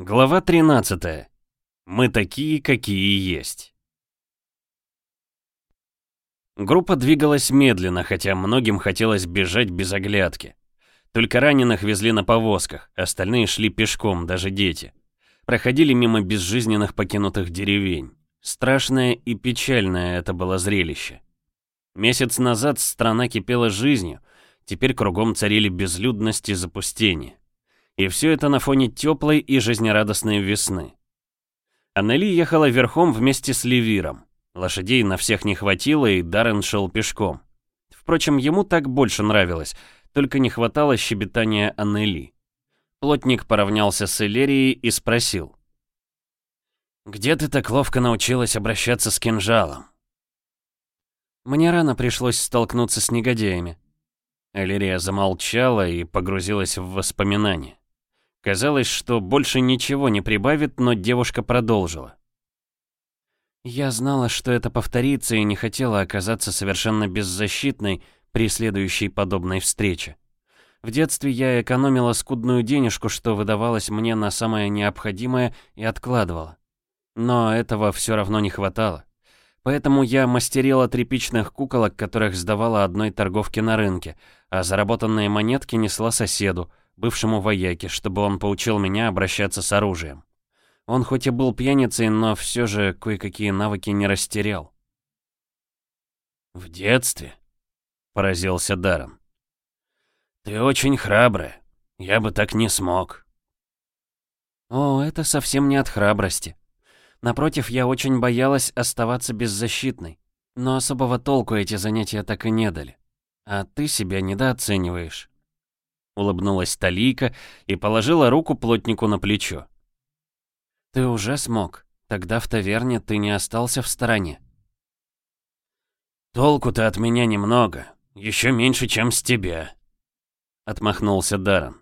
Глава 13. Мы такие, какие есть. Группа двигалась медленно, хотя многим хотелось бежать без оглядки. Только раненых везли на повозках, остальные шли пешком, даже дети. Проходили мимо безжизненных покинутых деревень. Страшное и печальное это было зрелище. Месяц назад страна кипела жизнью, теперь кругом царили безлюдность и запустение. И все это на фоне теплой и жизнерадостной весны. Аннели ехала верхом вместе с Левиром. Лошадей на всех не хватило, и Даррен шел пешком. Впрочем, ему так больше нравилось, только не хватало щебетания Аннели. Плотник поравнялся с Элерией и спросил. «Где ты так ловко научилась обращаться с кинжалом?» «Мне рано пришлось столкнуться с негодяями». Элерия замолчала и погрузилась в воспоминания. Казалось, что больше ничего не прибавит, но девушка продолжила. Я знала, что это повторится и не хотела оказаться совершенно беззащитной при следующей подобной встрече. В детстве я экономила скудную денежку, что выдавалось мне на самое необходимое и откладывала. Но этого все равно не хватало. Поэтому я мастерила тряпичных куколок, которых сдавала одной торговке на рынке, а заработанные монетки несла соседу, бывшему вояке, чтобы он поучил меня обращаться с оружием. Он хоть и был пьяницей, но все же кое-какие навыки не растерял. «В детстве?» — поразился Даром. «Ты очень храбрая. Я бы так не смог». «О, это совсем не от храбрости. Напротив, я очень боялась оставаться беззащитной. Но особого толку эти занятия так и не дали. А ты себя недооцениваешь улыбнулась Талийка и положила руку плотнику на плечо. «Ты уже смог. Тогда в таверне ты не остался в стороне». «Толку-то от меня немного. Еще меньше, чем с тебя», — отмахнулся Даррен.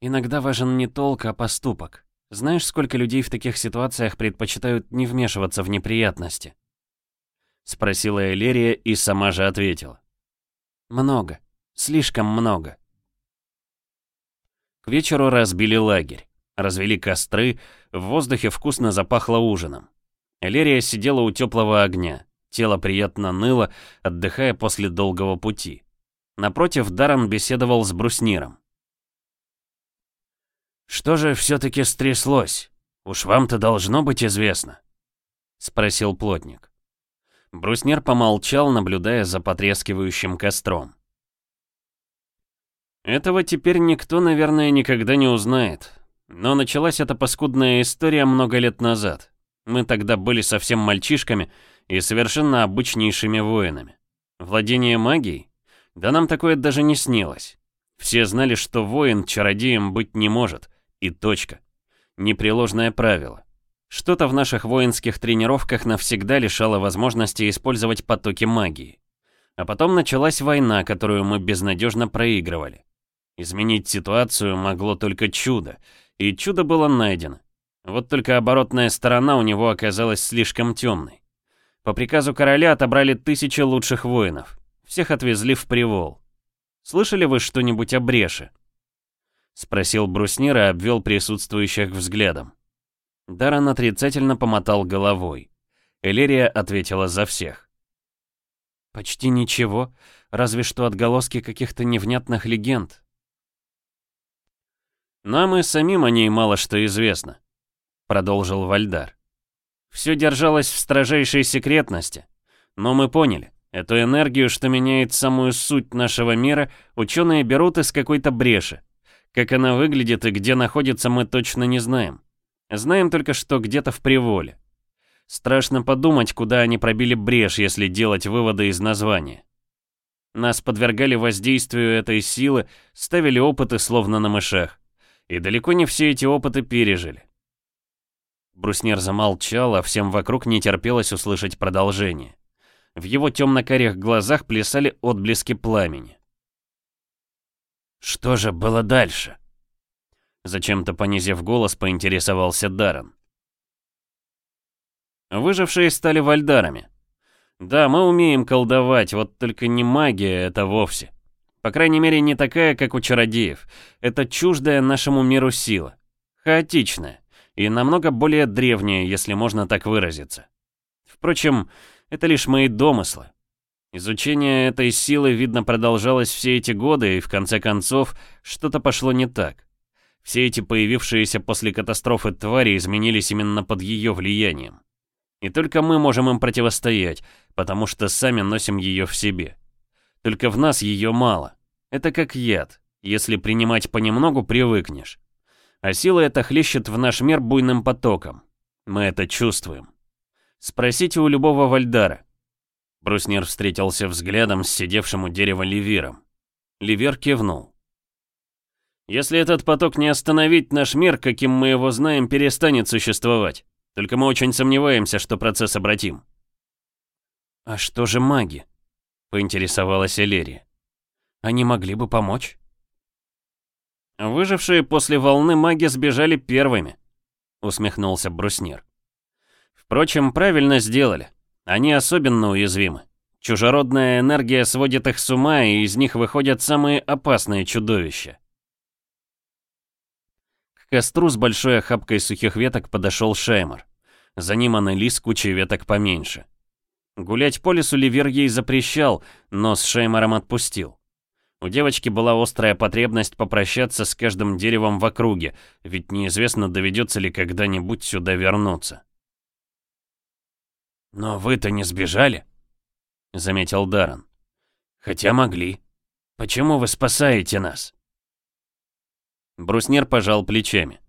«Иногда важен не толк, а поступок. Знаешь, сколько людей в таких ситуациях предпочитают не вмешиваться в неприятности?» — спросила Элерия и сама же ответила. «Много. Слишком много». К вечеру разбили лагерь, развели костры, в воздухе вкусно запахло ужином. Элерия сидела у теплого огня, тело приятно ныло, отдыхая после долгого пути. Напротив, Даррен беседовал с брусниром. «Что же все-таки стряслось? Уж вам-то должно быть известно», — спросил плотник. Бруснир помолчал, наблюдая за потрескивающим костром. Этого теперь никто, наверное, никогда не узнает. Но началась эта паскудная история много лет назад. Мы тогда были совсем мальчишками и совершенно обычнейшими воинами. Владение магией? Да нам такое даже не снилось. Все знали, что воин чародеем быть не может. И точка. Непреложное правило. Что-то в наших воинских тренировках навсегда лишало возможности использовать потоки магии. А потом началась война, которую мы безнадежно проигрывали. Изменить ситуацию могло только чудо, и чудо было найдено. Вот только оборотная сторона у него оказалась слишком темной. По приказу короля отобрали тысячи лучших воинов. Всех отвезли в Привол. «Слышали вы что-нибудь о Бреше?» Спросил Бруснир и обвел присутствующих взглядом. Даран отрицательно помотал головой. Элерия ответила за всех. «Почти ничего, разве что отголоски каких-то невнятных легенд, «Нам и самим о ней мало что известно», — продолжил Вальдар. «Все держалось в строжайшей секретности, но мы поняли, эту энергию, что меняет самую суть нашего мира, ученые берут из какой-то бреши. Как она выглядит и где находится, мы точно не знаем. Знаем только, что где-то в Приволе. Страшно подумать, куда они пробили брешь, если делать выводы из названия. Нас подвергали воздействию этой силы, ставили опыты словно на мышах и далеко не все эти опыты пережили. Бруснер замолчал, а всем вокруг не терпелось услышать продолжение. В его темно-карих глазах плясали отблески пламени. «Что же было дальше?» Зачем-то понизив голос, поинтересовался Даром. Выжившие стали вальдарами. Да, мы умеем колдовать, вот только не магия это вовсе. По крайней мере, не такая, как у чародеев. Это чуждая нашему миру сила. Хаотичная. И намного более древняя, если можно так выразиться. Впрочем, это лишь мои домыслы. Изучение этой силы, видно, продолжалось все эти годы, и в конце концов что-то пошло не так. Все эти появившиеся после катастрофы твари изменились именно под ее влиянием. И только мы можем им противостоять, потому что сами носим ее в себе. Только в нас ее мало. Это как яд. Если принимать понемногу, привыкнешь. А сила эта хлещет в наш мир буйным потоком. Мы это чувствуем. Спросите у любого Вальдара. Бруснер встретился взглядом с сидевшим у дерева Ливером. Ливер кивнул. «Если этот поток не остановить, наш мир, каким мы его знаем, перестанет существовать. Только мы очень сомневаемся, что процесс обратим». «А что же маги?» поинтересовалась Элери. «Они могли бы помочь?» «Выжившие после волны маги сбежали первыми», — усмехнулся Бруснир. «Впрочем, правильно сделали. Они особенно уязвимы. Чужеродная энергия сводит их с ума, и из них выходят самые опасные чудовища». К костру с большой охапкой сухих веток подошел Шеймар. За ним Аннелис кучей веток поменьше. Гулять по лесу Ливер ей запрещал, но с Шеймаром отпустил. У девочки была острая потребность попрощаться с каждым деревом в округе, ведь неизвестно, доведется ли когда-нибудь сюда вернуться. «Но вы-то не сбежали?» — заметил Даран. «Хотя могли. Почему вы спасаете нас?» Бруснер пожал плечами.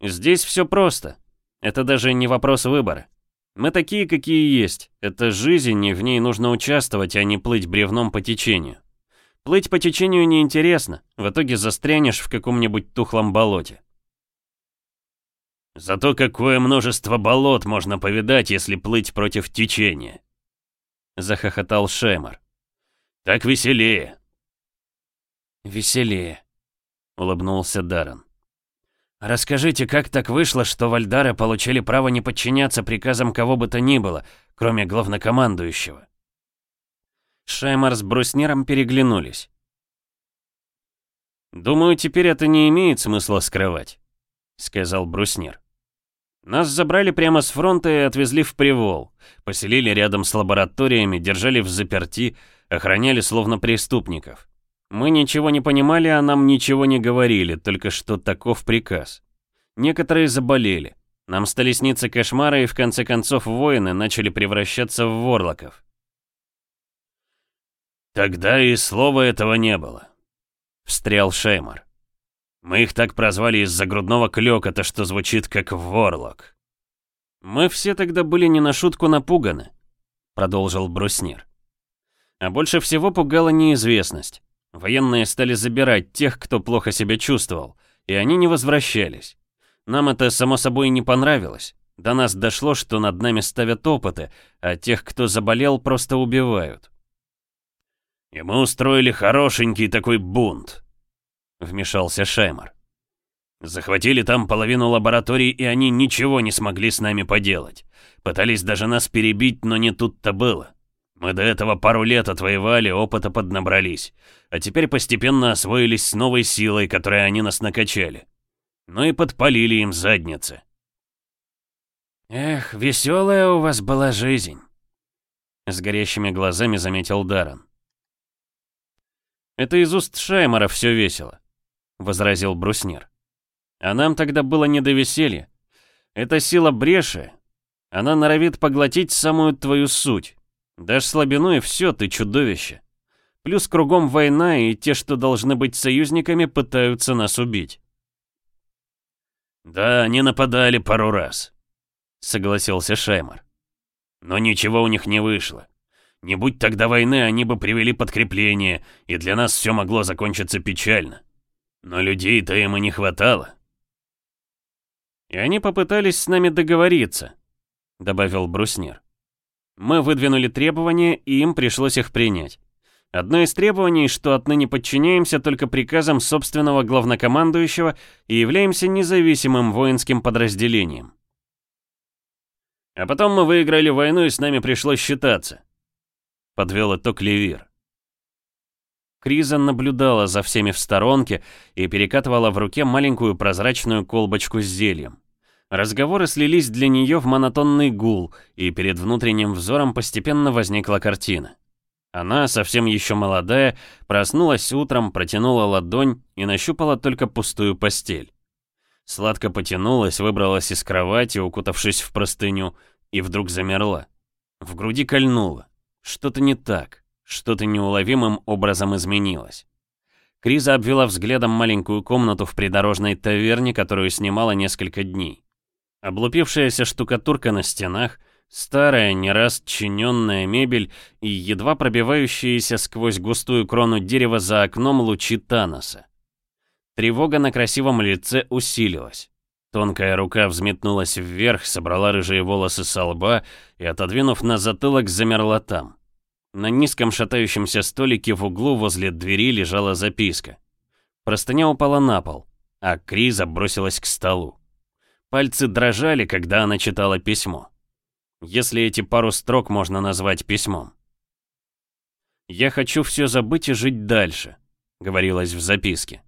«Здесь все просто. Это даже не вопрос выбора. Мы такие, какие есть. Это жизнь, и в ней нужно участвовать, а не плыть бревном по течению. Плыть по течению неинтересно, в итоге застрянешь в каком-нибудь тухлом болоте. Зато какое множество болот можно повидать, если плыть против течения. Захохотал Шеймар. Так веселее. Веселее, улыбнулся Даррен. «Расскажите, как так вышло, что вальдары получили право не подчиняться приказам кого бы то ни было, кроме главнокомандующего?» Шаймар с Бруснером переглянулись. «Думаю, теперь это не имеет смысла скрывать», — сказал Бруснер. «Нас забрали прямо с фронта и отвезли в Привол. Поселили рядом с лабораториями, держали в заперти, охраняли словно преступников. Мы ничего не понимали, а нам ничего не говорили, только что таков приказ. Некоторые заболели. Нам стали сниться кошмары, и в конце концов воины начали превращаться в ворлоков. «Тогда и слова этого не было», — встрял Шеймар. «Мы их так прозвали из-за грудного клёкота, что звучит как ворлок». «Мы все тогда были не на шутку напуганы», — продолжил Бруснир. «А больше всего пугала неизвестность. Военные стали забирать тех, кто плохо себя чувствовал, и они не возвращались. Нам это, само собой, не понравилось. До нас дошло, что над нами ставят опыты, а тех, кто заболел, просто убивают. «И мы устроили хорошенький такой бунт», — вмешался Шаймар. «Захватили там половину лабораторий, и они ничего не смогли с нами поделать. Пытались даже нас перебить, но не тут-то было. Мы до этого пару лет отвоевали, опыта поднабрались. А теперь постепенно освоились с новой силой, которой они нас накачали. Ну и подпалили им задницы. «Эх, веселая у вас была жизнь», — с горящими глазами заметил Даран. «Это из уст Шаймара все весело», — возразил бруснир. «А нам тогда было не до веселья. Это сила бреши. Она норовит поглотить самую твою суть». Дашь слабину и все, ты чудовище. Плюс кругом война, и те, что должны быть союзниками, пытаются нас убить. «Да, они нападали пару раз», — согласился Шаймар. «Но ничего у них не вышло. Не будь тогда войны, они бы привели подкрепление, и для нас все могло закончиться печально. Но людей-то им и не хватало». «И они попытались с нами договориться», — добавил Бруснир. Мы выдвинули требования, и им пришлось их принять. Одно из требований, что отныне подчиняемся только приказам собственного главнокомандующего и являемся независимым воинским подразделением. А потом мы выиграли войну, и с нами пришлось считаться. Подвел итог Левир. Криза наблюдала за всеми в сторонке и перекатывала в руке маленькую прозрачную колбочку с зельем. Разговоры слились для нее в монотонный гул, и перед внутренним взором постепенно возникла картина. Она, совсем еще молодая, проснулась утром, протянула ладонь и нащупала только пустую постель. Сладко потянулась, выбралась из кровати, укутавшись в простыню, и вдруг замерла. В груди кольнуло. Что-то не так, что-то неуловимым образом изменилось. Криза обвела взглядом маленькую комнату в придорожной таверне, которую снимала несколько дней. Облупившаяся штукатурка на стенах, старая, не раз чиненная мебель и едва пробивающиеся сквозь густую крону дерева за окном лучи Таноса. Тревога на красивом лице усилилась. Тонкая рука взметнулась вверх, собрала рыжие волосы со лба и, отодвинув на затылок, замерла там. На низком шатающемся столике в углу возле двери лежала записка. Простыня упала на пол, а Криза бросилась к столу. Пальцы дрожали, когда она читала письмо. Если эти пару строк можно назвать письмом. «Я хочу все забыть и жить дальше», — говорилось в записке.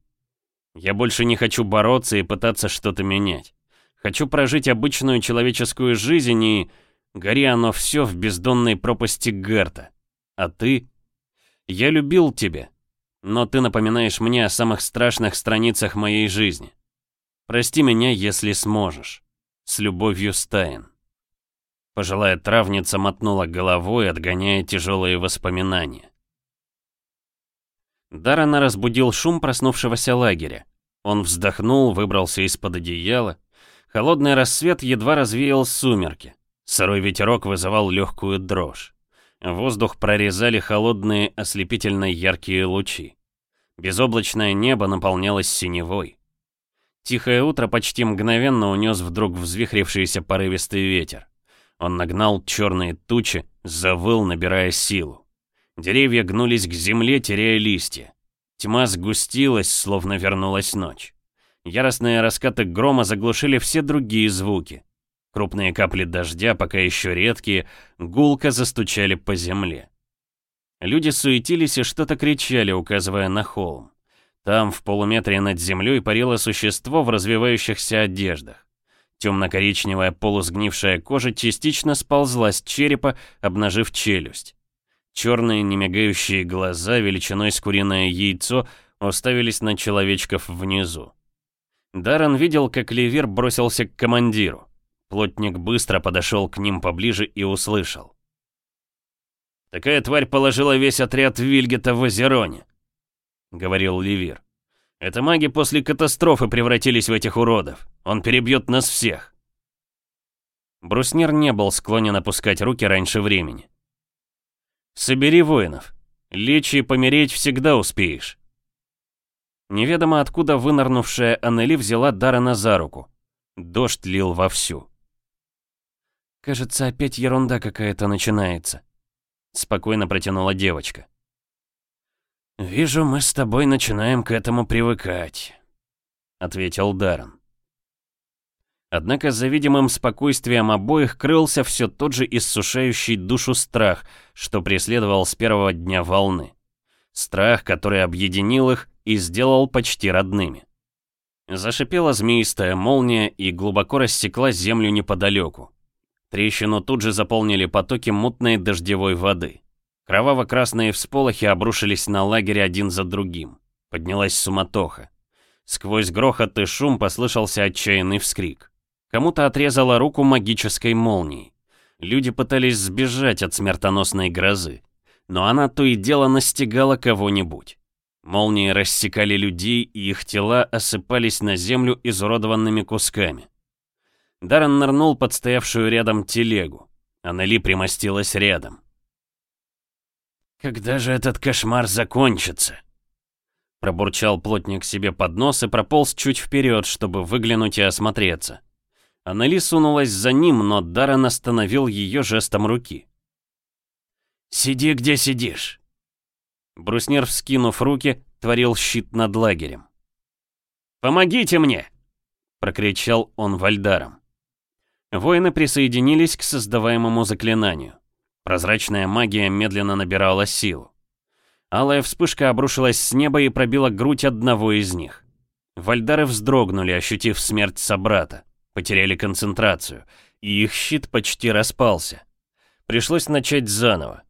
«Я больше не хочу бороться и пытаться что-то менять. Хочу прожить обычную человеческую жизнь и... Гори оно все в бездонной пропасти Герта. А ты? Я любил тебя, но ты напоминаешь мне о самых страшных страницах моей жизни. Прости меня, если сможешь. С любовью, Стайн. Пожилая травница мотнула головой, отгоняя тяжелые воспоминания. Дарана разбудил шум проснувшегося лагеря. Он вздохнул, выбрался из-под одеяла. Холодный рассвет едва развеял сумерки. Сырой ветерок вызывал легкую дрожь. Воздух прорезали холодные, ослепительно яркие лучи. Безоблачное небо наполнялось синевой. Тихое утро почти мгновенно унес вдруг взвихрившийся порывистый ветер. Он нагнал черные тучи, завыл, набирая силу. Деревья гнулись к земле, теряя листья. Тьма сгустилась, словно вернулась ночь. Яростные раскаты грома заглушили все другие звуки. Крупные капли дождя, пока еще редкие, гулко застучали по земле. Люди суетились и что-то кричали, указывая на холм. Там, в полуметре над землей, парило существо в развивающихся одеждах. Темно-коричневая полусгнившая кожа частично сползла с черепа, обнажив челюсть. Черные немигающие глаза величиной с куриное яйцо уставились на человечков внизу. Даррен видел, как Ливер бросился к командиру. Плотник быстро подошел к ним поближе и услышал. «Такая тварь положила весь отряд Вильгета в Озероне. — говорил Левир. «Это маги после катастрофы превратились в этих уродов. Он перебьет нас всех». Бруснир не был склонен опускать руки раньше времени. «Собери воинов. Лечь и помереть всегда успеешь». Неведомо откуда вынырнувшая Аннели взяла Дарана за руку. Дождь лил вовсю. «Кажется, опять ерунда какая-то начинается», — спокойно протянула девочка. «Вижу, мы с тобой начинаем к этому привыкать», — ответил Даррен. Однако за видимым спокойствием обоих крылся все тот же иссушающий душу страх, что преследовал с первого дня волны. Страх, который объединил их и сделал почти родными. Зашипела змеистая молния и глубоко рассекла землю неподалеку. Трещину тут же заполнили потоки мутной дождевой воды. Кроваво-красные всполохи обрушились на лагерь один за другим. Поднялась суматоха. Сквозь грохот и шум послышался отчаянный вскрик. Кому-то отрезала руку магической молнией. Люди пытались сбежать от смертоносной грозы, но она то и дело настигала кого-нибудь. Молнии рассекали людей, и их тела осыпались на землю изуродованными кусками. Даррен нырнул под стоявшую рядом телегу. Аннели примостилась рядом. «Когда же этот кошмар закончится?» Пробурчал плотник себе под нос и прополз чуть вперед, чтобы выглянуть и осмотреться. Аннели сунулась за ним, но Даррен остановил ее жестом руки. «Сиди, где сидишь!» Бруснер, вскинув руки, творил щит над лагерем. «Помогите мне!» — прокричал он Вальдаром. Воины присоединились к создаваемому заклинанию. Прозрачная магия медленно набирала силу. Алая вспышка обрушилась с неба и пробила грудь одного из них. Вальдары вздрогнули, ощутив смерть собрата, потеряли концентрацию, и их щит почти распался. Пришлось начать заново.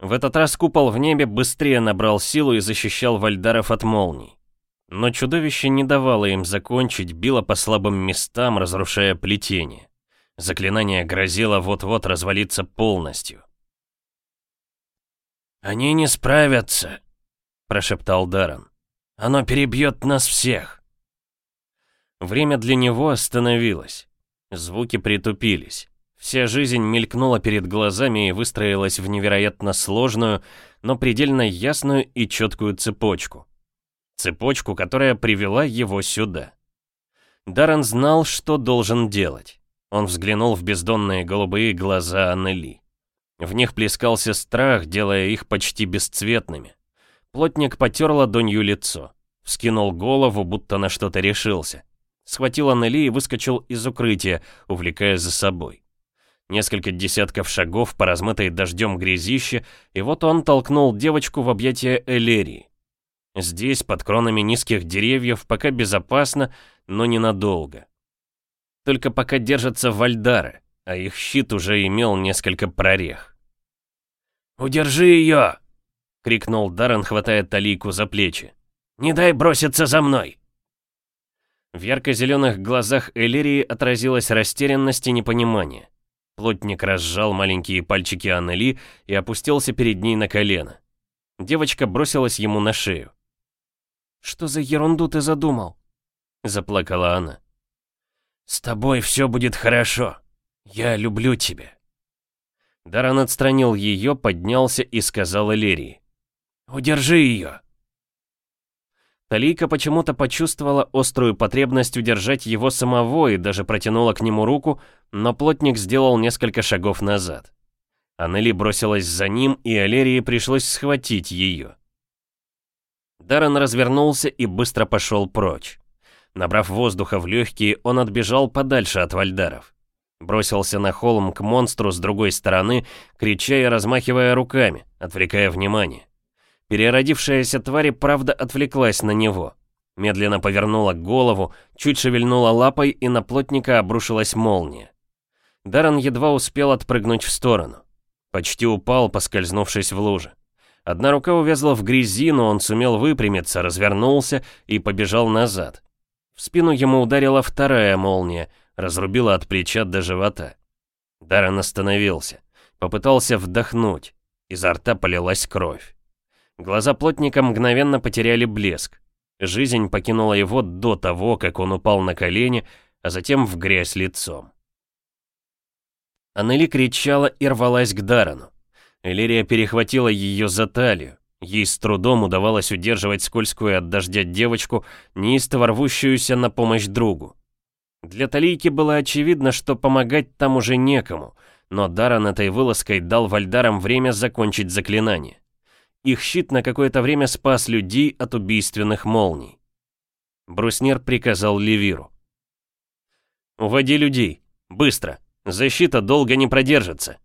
В этот раз купол в небе быстрее набрал силу и защищал вальдаров от молний. Но чудовище не давало им закончить, било по слабым местам, разрушая плетение. Заклинание грозило вот-вот развалиться полностью. «Они не справятся», — прошептал Даррен. «Оно перебьет нас всех». Время для него остановилось. Звуки притупились. Вся жизнь мелькнула перед глазами и выстроилась в невероятно сложную, но предельно ясную и четкую цепочку. Цепочку, которая привела его сюда. Даррен знал, что должен делать. Он взглянул в бездонные голубые глаза Аннели. В них плескался страх, делая их почти бесцветными. Плотник потер ладонью лицо. Вскинул голову, будто на что-то решился. Схватил Анели и выскочил из укрытия, увлекая за собой. Несколько десятков шагов по размытой дождем грязище, и вот он толкнул девочку в объятия Элерии. Здесь, под кронами низких деревьев, пока безопасно, но ненадолго. Только пока держатся вальдары, а их щит уже имел несколько прорех. «Удержи ее!» — крикнул Даррен, хватая Талику за плечи. «Не дай броситься за мной!» В ярко-зеленых глазах Элерии отразилась растерянность и непонимание. Плотник разжал маленькие пальчики Аннели и опустился перед ней на колено. Девочка бросилась ему на шею. «Что за ерунду ты задумал?» — заплакала она. «С тобой все будет хорошо. Я люблю тебя». Даран отстранил ее, поднялся и сказал Элерии. «Удержи ее!» Талийка почему-то почувствовала острую потребность удержать его самого и даже протянула к нему руку, но плотник сделал несколько шагов назад. Аннели бросилась за ним, и Алерии пришлось схватить ее. Даррен развернулся и быстро пошел прочь. Набрав воздуха в легкие, он отбежал подальше от вальдаров. Бросился на холм к монстру с другой стороны, крича и размахивая руками, отвлекая внимание. Переродившаяся тварь правда отвлеклась на него. Медленно повернула голову, чуть шевельнула лапой, и на плотника обрушилась молния. Даран едва успел отпрыгнуть в сторону. Почти упал, поскользнувшись в луже. Одна рука увязла в грязи, но он сумел выпрямиться, развернулся и побежал назад. В спину ему ударила вторая молния, разрубило от плеча до живота. Даррен остановился, попытался вдохнуть, изо рта полилась кровь. Глаза плотника мгновенно потеряли блеск. Жизнь покинула его до того, как он упал на колени, а затем в грязь лицом. Аннели кричала и рвалась к Дарану. Элирия перехватила ее за талию. Ей с трудом удавалось удерживать скользкую от дождя девочку, неистово рвущуюся на помощь другу. Для Талийки было очевидно, что помогать там уже некому, но Даран этой вылазкой дал Вальдарам время закончить заклинание. Их щит на какое-то время спас людей от убийственных молний. Бруснер приказал Левиру. «Уводи людей! Быстро! Защита долго не продержится!»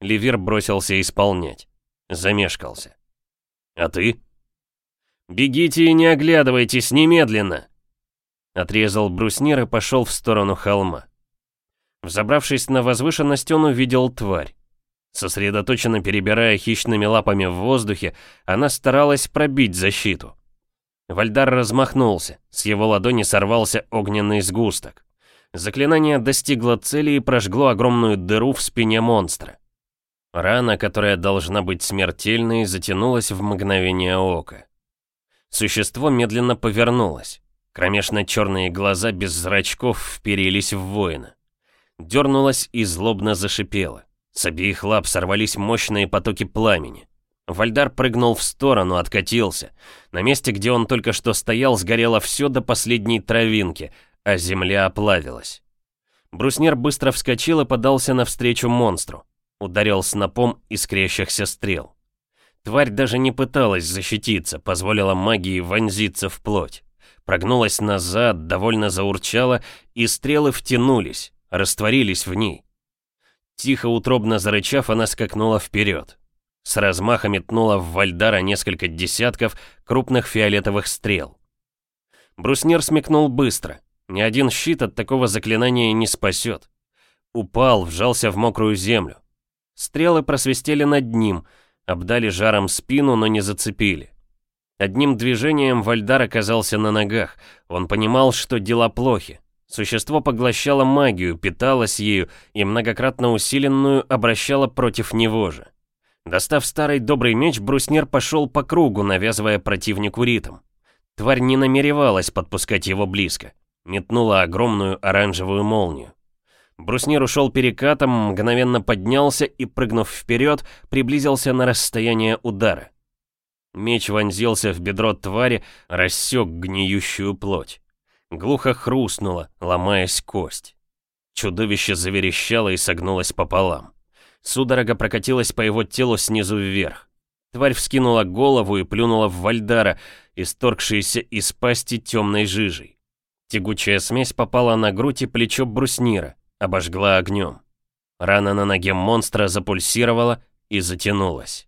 Левир бросился исполнять. Замешкался. «А ты?» «Бегите и не оглядывайтесь немедленно!» Отрезал бруснир и пошел в сторону холма. Взобравшись на возвышенность, он увидел тварь. Сосредоточенно перебирая хищными лапами в воздухе, она старалась пробить защиту. Вальдар размахнулся, с его ладони сорвался огненный сгусток. Заклинание достигло цели и прожгло огромную дыру в спине монстра. Рана, которая должна быть смертельной, затянулась в мгновение ока. Существо медленно повернулось. Кромешно-черные глаза без зрачков вперились в воина. Дернулась и злобно зашипела. С обеих лап сорвались мощные потоки пламени. Вальдар прыгнул в сторону, откатился. На месте, где он только что стоял, сгорело все до последней травинки, а земля оплавилась. Бруснер быстро вскочил и подался навстречу монстру. Ударил снопом искрящихся стрел. Тварь даже не пыталась защититься, позволила магии вонзиться в плоть прогнулась назад, довольно заурчала, и стрелы втянулись, растворились в ней. Тихо утробно зарычав, она скакнула вперед. С размаха метнула в Вальдара несколько десятков крупных фиолетовых стрел. Бруснер смекнул быстро. Ни один щит от такого заклинания не спасет. Упал, вжался в мокрую землю. Стрелы просвистели над ним, обдали жаром спину, но не зацепили. Одним движением Вальдар оказался на ногах. Он понимал, что дела плохи. Существо поглощало магию, питалось ею и многократно усиленную обращало против него же. Достав старый добрый меч, бруснер пошел по кругу, навязывая противнику ритм. Тварь не намеревалась подпускать его близко. Метнула огромную оранжевую молнию. Бруснир ушел перекатом, мгновенно поднялся и, прыгнув вперед, приблизился на расстояние удара. Меч вонзился в бедро твари, рассек гниющую плоть. Глухо хрустнула, ломаясь кость. Чудовище заверещало и согнулось пополам. Судорога прокатилась по его телу снизу вверх. Тварь вскинула голову и плюнула в Вальдара, исторгшиеся из пасти темной жижей. Тягучая смесь попала на грудь и плечо бруснира, обожгла огнем. Рана на ноге монстра запульсировала и затянулась.